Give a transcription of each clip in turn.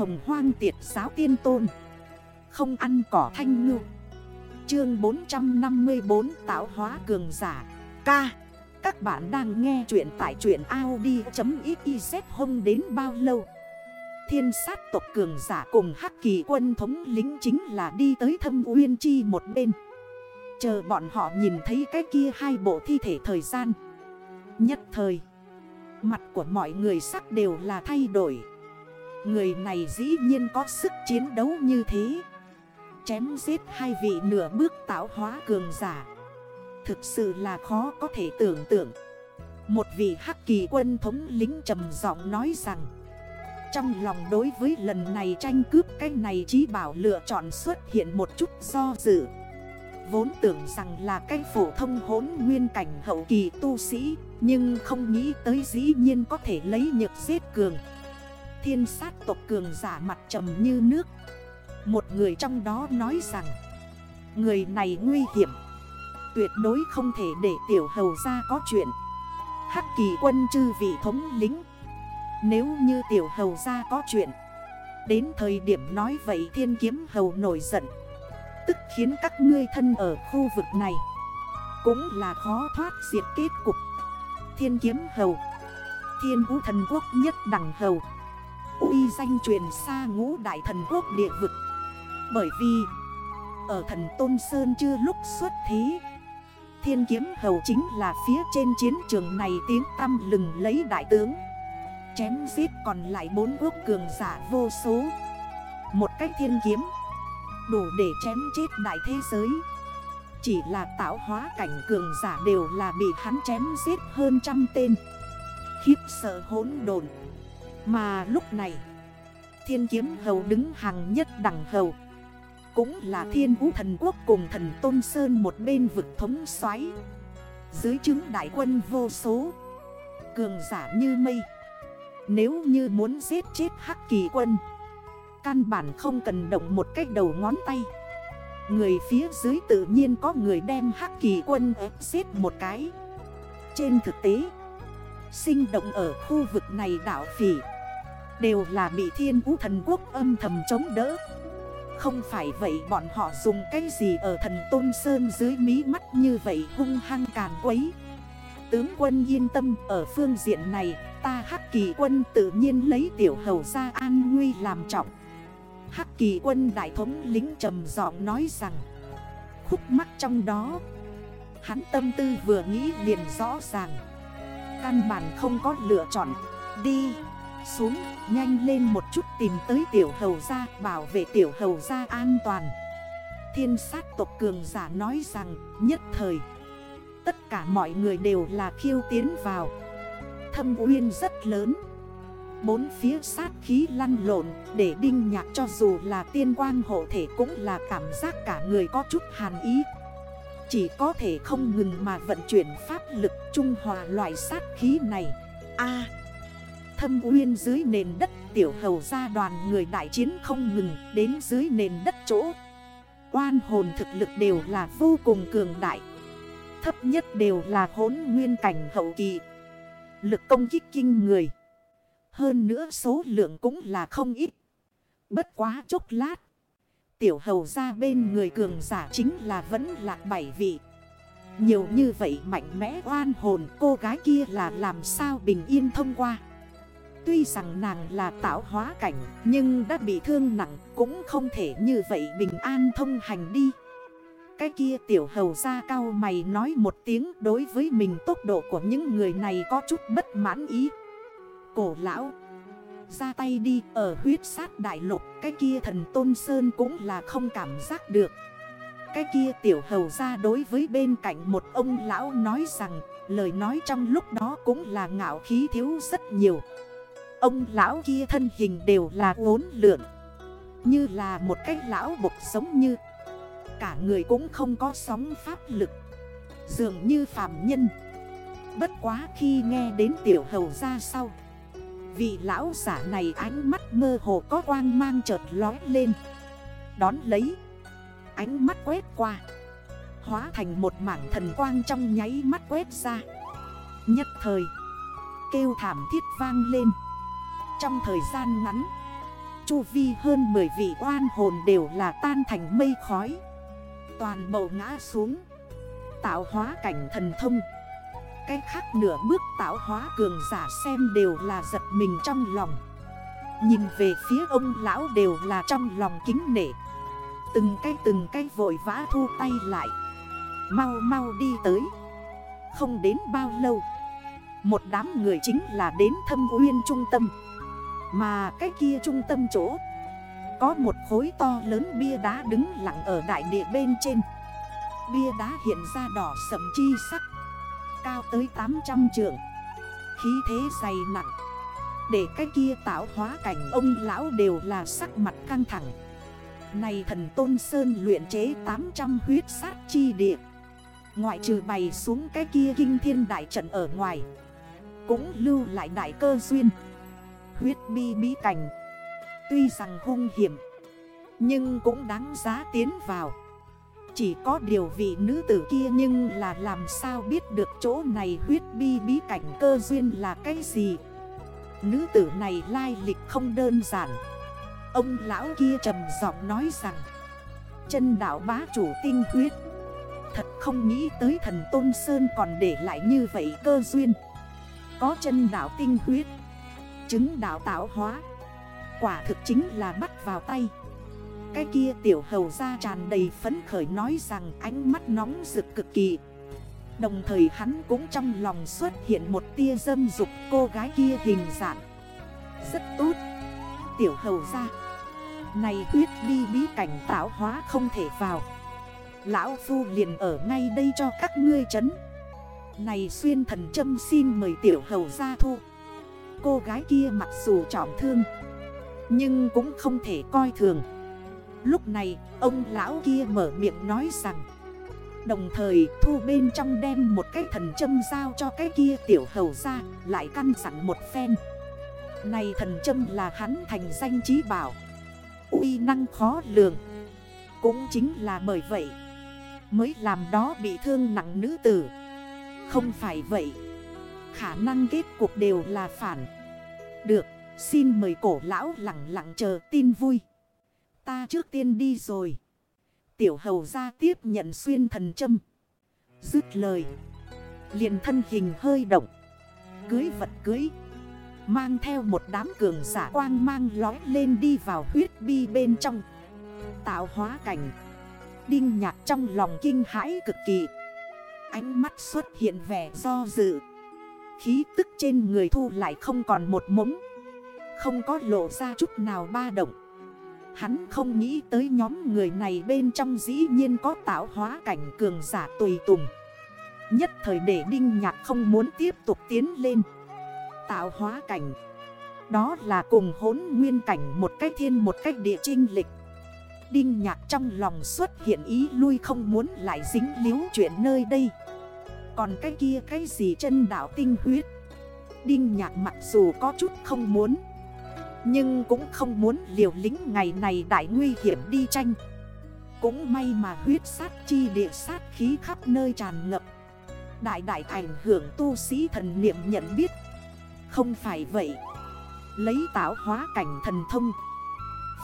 hồng hoang tiệt giáo tiên tôn. Không ăn cỏ thanh ngư. Chương 454 tạo hóa cường giả. Ca. Các bạn đang nghe chuyện tại chuyện Audi.xyz hôm đến bao lâu? Thiên sát tộc cường giả cùng hắc kỳ quân thống lính chính là đi tới thâm uyên chi một bên. Chờ bọn họ nhìn thấy cái kia hai bộ thi thể thời gian. Nhất thời, Mặt của mọi người sắc đều là thay đổi. Người này dĩ nhiên có sức chiến đấu như thế. Chém giết hai vị nửa bước tạo hóa cường giả. Thực sự là khó có thể tưởng tượng. Một vị hắc kỳ quân thống lính trầm giọng nói rằng, Trong lòng đối với lần này tranh cướp, cái này trí bảo lựa chọn xuất hiện một chút do dự. Vốn tưởng rằng là cái phổ thông hốn nguyên cảnh hậu kỳ tu sĩ, Nhưng không nghĩ tới dĩ nhiên có thể lấy nhược giết cường. Thiên sát tộc cường giả mặt trầm như nước. Một người trong đó nói rằng, Người này nguy hiểm. Tuyệt đối không thể để tiểu hầu ra có chuyện. Hắc kỳ quân chư vị thống lính, Nếu như tiểu hầu ra có chuyện, Đến thời điểm nói vậy thiên kiếm hầu nổi giận, Tức khiến các ngươi thân ở khu vực này Cũng là khó thoát diệt kết cục. Thiên kiếm hầu, Thiên vũ thần quốc nhất đẳng hầu uy danh truyền xa ngũ đại thần quốc địa vực. Bởi vì, Ở thần Tôn Sơn chưa lúc xuất thế, Thiên kiếm hầu chính là phía trên chiến trường này tiếng tâm lừng lấy đại tướng. Chém giết còn lại bốn quốc cường giả vô số. Một cách thiên kiếm, Đủ để chém chết đại thế giới. Chỉ là tạo hóa cảnh cường giả đều là bị hắn chém giết hơn trăm tên. Khiếp sợ hỗn đồn mà lúc này, Thiên kiếm hầu đứng hàng nhất đẳng hầu. Cũng là thiên vũ thần quốc cùng thần Tôn Sơn một bên vực thống xoáy Dưới chứng đại quân vô số, Cường giả như mây. Nếu như muốn giết chết hắc kỳ quân, Căn bản không cần động một cách đầu ngón tay. Người phía dưới tự nhiên có người đem hắc kỳ quân ép giết một cái. Trên thực tế Sinh động ở khu vực này đảo phỉ. Đều là bị thiên vũ thần quốc âm thầm chống đỡ. Không phải vậy bọn họ dùng cái gì ở thần Tôn Sơn dưới mí mắt như vậy hung hăng càn quấy. Tướng quân yên tâm, ở phương diện này, Ta hắc kỳ quân tự nhiên lấy tiểu hầu ra an nguy làm trọng. Hắc kỳ quân đại thống lính trầm giọng nói rằng, Khúc mắt trong đó. Hắn tâm tư vừa nghĩ liền rõ ràng. Căn bản không có lựa chọn. Đi, xuống, nhanh lên một chút tìm tới tiểu hầu ra Bảo vệ tiểu hầu ra an toàn. Thiên sát tộc cường giả nói rằng, Nhất thời, Tất cả mọi người đều là khiêu tiến vào. Thâm uyên rất lớn. Bốn phía sát khí lăn lộn, Để đinh nhạc cho dù là tiên quan hộ thể Cũng là cảm giác cả người có chút hàn ý. Chỉ có thể không ngừng mà vận chuyển pháp lực trung hòa loại sát khí này. A. Thâm uyên dưới nền đất, tiểu hầu gia đoàn người đại chiến không ngừng đến dưới nền đất chỗ. Quan hồn thực lực đều là vô cùng cường đại. Thấp nhất đều là hốn nguyên cảnh hậu kỳ. Lực công kích kinh người. Hơn nữa số lượng cũng là không ít. Bất quá chốc lát. Tiểu hầu ra bên người cường giả chính là vẫn là bảy vị. Nhiều như vậy mạnh mẽ oan hồn, cô gái kia là làm sao bình yên thông qua. Tuy rằng nàng là tạo hóa cảnh, nhưng đã bị thương nặng, cũng không thể như vậy bình an thông hành đi. Cái kia tiểu hầu ra cao mày nói một tiếng đối với mình tốc độ của những người này có chút bất mãn ý. Cổ lão ra tay đi, ở huyết sát đại lục, Cái kia thần Tôn Sơn cũng là không cảm giác được. Cái kia tiểu hầu ra đối với bên cạnh một ông lão nói rằng, Lời nói trong lúc đó cũng là ngạo khí thiếu rất nhiều. Ông lão kia thân hình đều là uốn lượn, Như là một cái lão bục sống như. Cả người cũng không có sóng pháp lực, Dường như phàm nhân. Bất quá khi nghe đến tiểu hầu ra sau Vị lão giả này ánh mắt mơ hồ có quang mang chợt lói lên. Đón lấy, Ánh mắt quét qua. Hóa thành một mảng thần quang trong nháy mắt quét ra. Nhất thời, Kêu thảm thiết vang lên. Trong thời gian ngắn, chu vi hơn 10 vị oan hồn đều là tan thành mây khói. Toàn bộ ngã xuống, Tạo hóa cảnh thần thông. Cái khác nửa bước tạo hóa cường giả xem đều là giật mình trong lòng. Nhìn về phía ông lão đều là trong lòng kính nể. Từng cái từng cái vội vã thu tay lại. Mau mau đi tới. Không đến bao lâu, Một đám người chính là đến thâm uyên trung tâm. Mà cái kia trung tâm chỗ, Có một khối to lớn bia đá đứng lặng ở đại địa bên trên. Bia đá hiện ra đỏ sầm chi sắc. Cao tới 800 trượng. Khí thế dày nặng. Để cái kia tạo hóa cảnh, ông lão đều là sắc mặt căng thẳng. Này thần Tôn Sơn luyện chế 800 huyết sát chi địa. Ngoại trừ bày xuống cái kia kinh thiên đại trận ở ngoài, Cũng lưu lại đại cơ duyên. Huyết bi bí cảnh. Tuy rằng hung hiểm, Nhưng cũng đáng giá tiến vào. Chỉ có điều vị nữ tử kia nhưng là làm sao biết được chỗ này huyết bi bí cảnh cơ duyên là cái gì? Nữ tử này lai lịch không đơn giản. Ông lão kia trầm giọng nói rằng, Chân đảo bá chủ tinh huyết, Thật không nghĩ tới thần Tôn Sơn còn để lại như vậy cơ duyên. Có chân đảo tinh huyết, Chứng đảo tạo hóa, Quả thực chính là bắt vào tay. Cái kia tiểu hầu ra tràn đầy phấn khởi nói rằng ánh mắt nóng rực cực kỳ. Đồng thời hắn cũng trong lòng xuất hiện một tia dâm dục cô gái kia hình dạng. Rất tốt. Tiểu hầu ra. Này huyết đi bí cảnh tạo hóa không thể vào. Lão Phu liền ở ngay đây cho các ngươi chấn. Này xuyên thần châm xin mời tiểu hầu ra thu. Cô gái kia mặc dù trọng thương, Nhưng cũng không thể coi thường. Lúc này, ông lão kia mở miệng nói rằng, Đồng thời, thu bên trong đem một cái thần châm giao cho cái kia tiểu hầu ra, Lại căn sẵn một phen. Này thần châm là hắn thành danh trí bảo, uy năng khó lường. Cũng chính là bởi vậy, Mới làm đó bị thương nặng nữ tử. Không phải vậy, Khả năng kết cuộc đều là phản. Được, Xin mời cổ lão lặng lặng chờ tin vui. Ta trước tiên đi rồi. Tiểu hầu ra tiếp nhận xuyên thần châm. Dứt lời. Liền thân hình hơi động. Cưới vật cưới. Mang theo một đám cường giả quang mang lói lên đi vào huyết bi bên trong. Tạo hóa cảnh. Đinh nhạc trong lòng kinh hãi cực kỳ. Ánh mắt xuất hiện vẻ do dự. Khí tức trên người thu lại không còn một mống. Không có lộ ra chút nào ba động. Hắn không nghĩ tới nhóm người này bên trong dĩ nhiên có tạo hóa cảnh cường giả tùy tùng. Nhất thời để Đinh Nhạc không muốn tiếp tục tiến lên. Tạo hóa cảnh. Đó là cùng hốn nguyên cảnh một cách thiên một cách địa trinh lịch. Đinh nhạc trong lòng xuất hiện ý lui không muốn lại dính líu chuyện nơi đây. Còn cái kia cái gì chân đảo tinh huyết? Đinh nhạc mặc dù có chút không muốn nhưng cũng không muốn liều lính ngày này đại nguy hiểm đi tranh. Cũng may mà huyết sát chi địa sát khí khắp nơi tràn ngập. Đại đại ảnh hưởng tu sĩ thần niệm nhận biết. Không phải vậy. Lấy tạo hóa cảnh thần thông.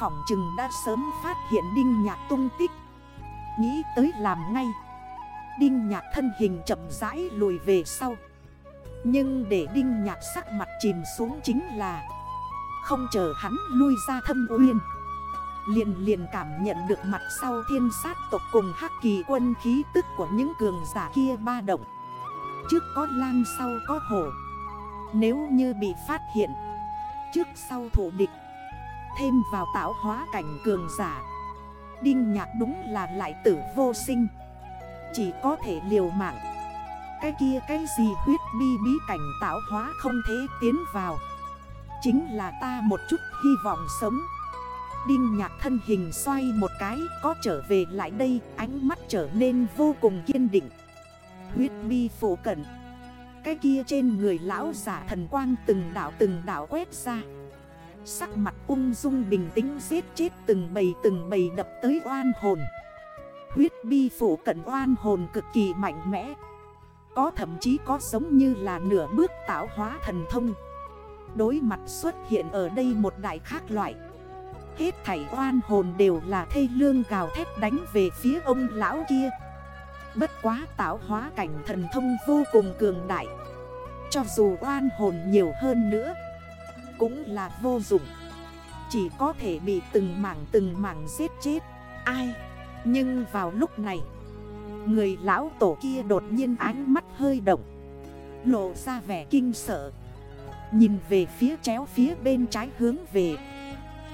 Phỏng chừng đã sớm phát hiện Đinh Nhạc tung tích. Nghĩ tới làm ngay. Đinh Nhạc thân hình chậm rãi lùi về sau. Nhưng để Đinh Nhạc sắc mặt chìm xuống chính là không chờ hắn lui ra thâm uyên. Liền liền cảm nhận được mặt sau thiên sát tộc cùng hắc kỳ quân khí tức của những cường giả kia ba động. Trước có lang, sau có hổ. Nếu như bị phát hiện, Trước sau thủ địch, Thêm vào tạo hóa cảnh cường giả, Đinh nhạc đúng là lại tử vô sinh. Chỉ có thể liều mạng. Cái kia cái gì huyết bi bí cảnh tạo hóa không thể tiến vào. Chính là ta một chút hy vọng sống. Đinh nhạc thân hình xoay một cái, Có trở về lại đây, Ánh mắt trở nên vô cùng kiên định. Huyết bi phổ cận. Cái kia trên người lão giả thần quang từng đảo từng đảo quét ra. Sắc mặt ung dung bình tĩnh, giết chết từng bầy từng bầy đập tới oan hồn. Huyết bi phủ cận oan hồn cực kỳ mạnh mẽ. Có thậm chí có giống như là nửa bước tạo hóa thần thông. Đối mặt xuất hiện ở đây một đại khác loại. Hết thảy oan hồn đều là thê lương gào thét đánh về phía ông lão kia. Bất quá tạo hóa cảnh thần thông vô cùng cường đại. Cho dù oan hồn nhiều hơn nữa, Cũng là vô dụng. Chỉ có thể bị từng mảng từng mảng giết chết. Ai? Nhưng vào lúc này, Người lão tổ kia đột nhiên ánh mắt hơi động, Lộ ra vẻ kinh sợ. Nhìn về phía chéo phía bên trái hướng về.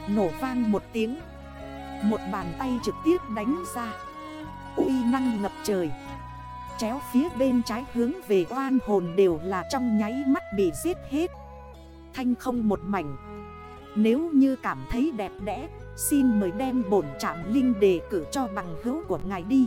Nổ vang một tiếng. Một bàn tay trực tiếp đánh ra. Uy năng ngập trời. Chéo phía bên trái hướng về oan hồn đều là trong nháy mắt bị giết hết. Thanh không một mảnh. Nếu như cảm thấy đẹp đẽ, Xin mời đem bổn trạm linh đề cử cho bằng hữu của ngài đi.